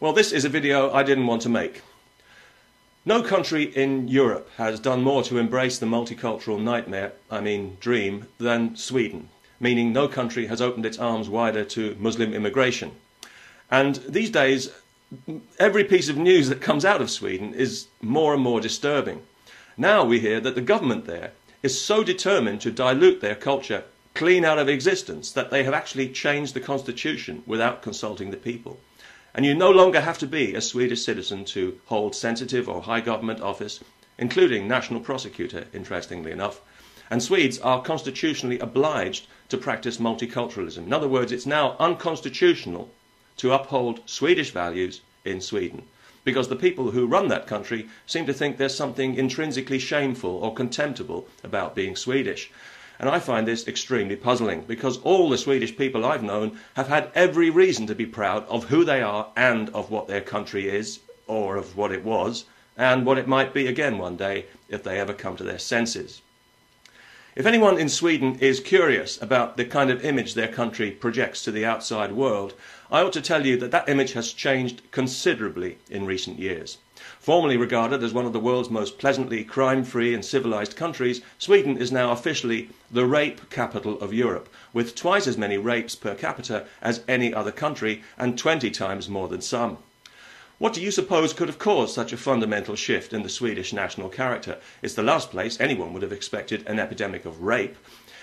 Well, this is a video I didn't want to make. No country in Europe has done more to embrace the multicultural nightmare, I mean dream, than Sweden, meaning no country has opened its arms wider to Muslim immigration. And these days, every piece of news that comes out of Sweden is more and more disturbing. Now we hear that the government there is so determined to dilute their culture clean out of existence that they have actually changed the constitution without consulting the people. And you no longer have to be a Swedish citizen to hold sensitive or high government office, including national prosecutor, interestingly enough. And Swedes are constitutionally obliged to practice multiculturalism. In other words, it's now unconstitutional to uphold Swedish values in Sweden. Because the people who run that country seem to think there's something intrinsically shameful or contemptible about being Swedish. And I find this extremely puzzling because all the Swedish people I've known have had every reason to be proud of who they are and of what their country is, or of what it was, and what it might be again one day if they ever come to their senses. If anyone in Sweden is curious about the kind of image their country projects to the outside world, I ought to tell you that that image has changed considerably in recent years. Formerly regarded as one of the world's most pleasantly crime free and civilized countries, Sweden is now officially the rape capital of Europe, with twice as many rapes per capita as any other country and 20 times more than some. What do you suppose could have caused such a fundamental shift in the Swedish national character? It's the last place anyone would have expected an epidemic of rape.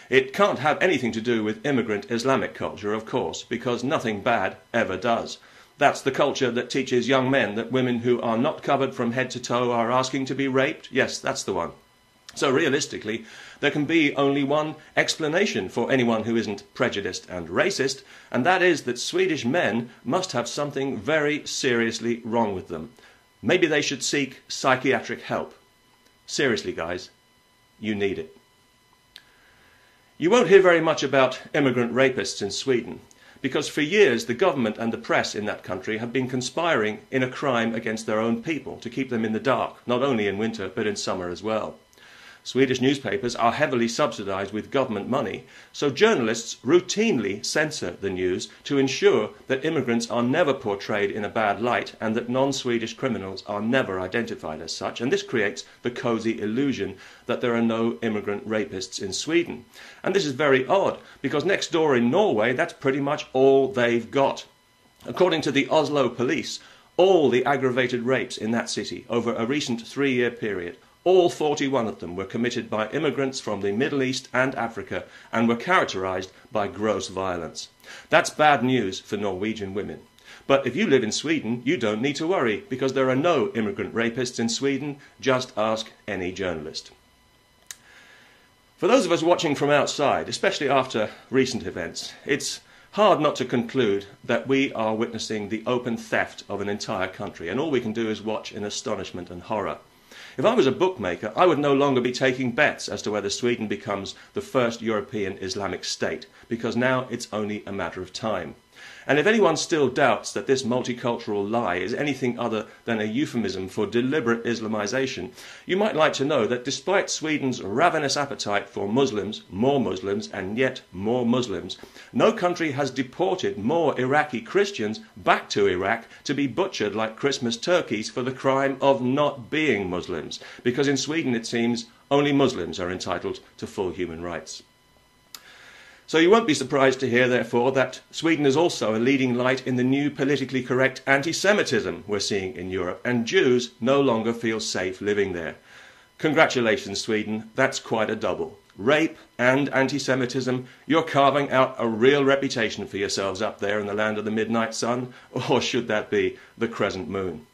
It can't have anything to do with immigrant Islamic culture, of course, because nothing bad ever does. That's the culture that teaches young men that women who are not covered from head to toe are asking to be raped. Yes, that's the one. So realistically, there can be only one explanation for anyone who isn't prejudiced and racist, and that is that Swedish men must have something very seriously wrong with them. Maybe they should seek psychiatric help. Seriously, guys, you need it. You won't hear very much about immigrant rapists in Sweden, because for years the government and the press in that country have been conspiring in a crime against their own people to keep them in the dark, not only in winter but in summer as well. Swedish newspapers are heavily subsidized with government money, so journalists routinely censor the news to ensure that immigrants are never portrayed in a bad light and that non Swedish criminals are never identified as such. And this creates the cozy illusion that there are no immigrant rapists in Sweden. And this is very odd because next door in Norway, that's pretty much all they've got. According to the Oslo police, all the aggravated rapes in that city over a recent three year period all 41 of them were committed by immigrants from the Middle East and Africa and were characterized by gross violence. That's bad news for Norwegian women. But if you live in Sweden, you don't need to worry because there are no immigrant rapists in Sweden. Just ask any journalist. For those of us watching from outside, especially after recent events, it's hard not to conclude that we are witnessing the open theft of an entire country, and all we can do is watch in astonishment and horror. If I was a bookmaker, I would no longer be taking bets as to whether Sweden becomes the first European Islamic state, because now it's only a matter of time. And if anyone still doubts that this multicultural lie is anything other than a euphemism for deliberate Islamization, you might like to know that despite Sweden's ravenous appetite for Muslims, more Muslims, and yet more Muslims, no country has deported more Iraqi Christians back to Iraq to be butchered like Christmas turkeys for the crime of not being Muslims, because in Sweden it seems only Muslims are entitled to full human rights. So you won't be surprised to hear, therefore, that Sweden is also a leading light in the new politically correct anti Semitism we're seeing in Europe, and Jews no longer feel safe living there. Congratulations, Sweden, that's quite a double. Rape and anti Semitism, you're carving out a real reputation for yourselves up there in the land of the midnight sun, or should that be the crescent moon?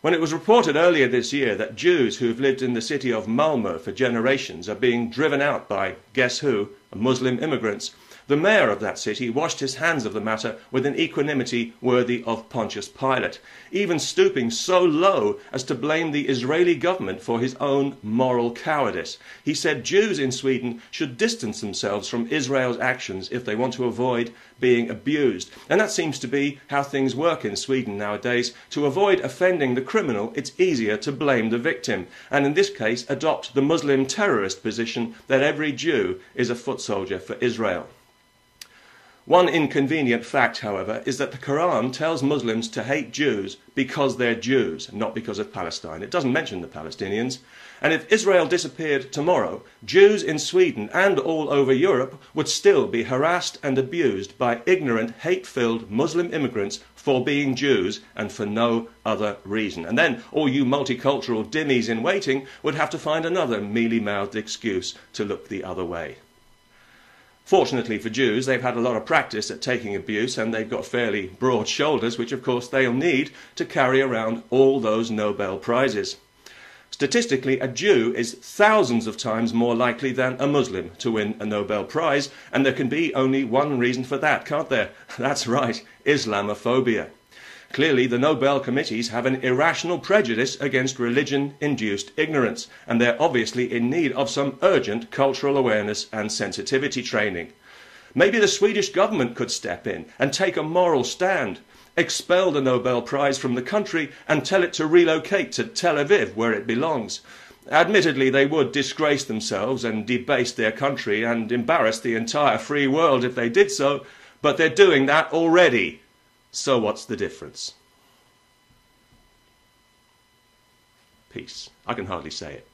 When it was reported earlier this year that Jews who have lived in the city of Malmö for generations are being driven out by, guess who, Muslim immigrants, the mayor of that city washed his hands of the matter with an equanimity worthy of Pontius Pilate, even stooping so low as to blame the Israeli government for his own moral cowardice. He said Jews in Sweden should distance themselves from Israel's actions if they want to avoid being abused. And that seems to be how things work in Sweden nowadays. To avoid offending the criminal, it's easier to blame the victim, and in this case, adopt the Muslim terrorist position that every Jew is a foot soldier for Israel. One inconvenient fact, however, is that the Quran tells Muslims to hate Jews because they're Jews, not because of Palestine. It doesn't mention the Palestinians. And if Israel disappeared tomorrow, Jews in Sweden and all over Europe would still be harassed and abused by ignorant, hate filled Muslim immigrants for being Jews and for no other reason. And then all you multicultural dhimmis in waiting would have to find another mealy mouthed excuse to look the other way. Fortunately for Jews, they've had a lot of practice at taking abuse and they've got fairly broad shoulders, which of course they'll need to carry around all those Nobel Prizes. Statistically, a Jew is thousands of times more likely than a Muslim to win a Nobel Prize, and there can be only one reason for that, can't there? That's right, Islamophobia. Clearly, the Nobel committees have an irrational prejudice against religion induced ignorance, and they're obviously in need of some urgent cultural awareness and sensitivity training. Maybe the Swedish government could step in and take a moral stand, expel the Nobel Prize from the country, and tell it to relocate to Tel Aviv, where it belongs. Admittedly, they would disgrace themselves and debase their country and embarrass the entire free world if they did so, but they're doing that already. So what's the difference? Peace. I can hardly say it.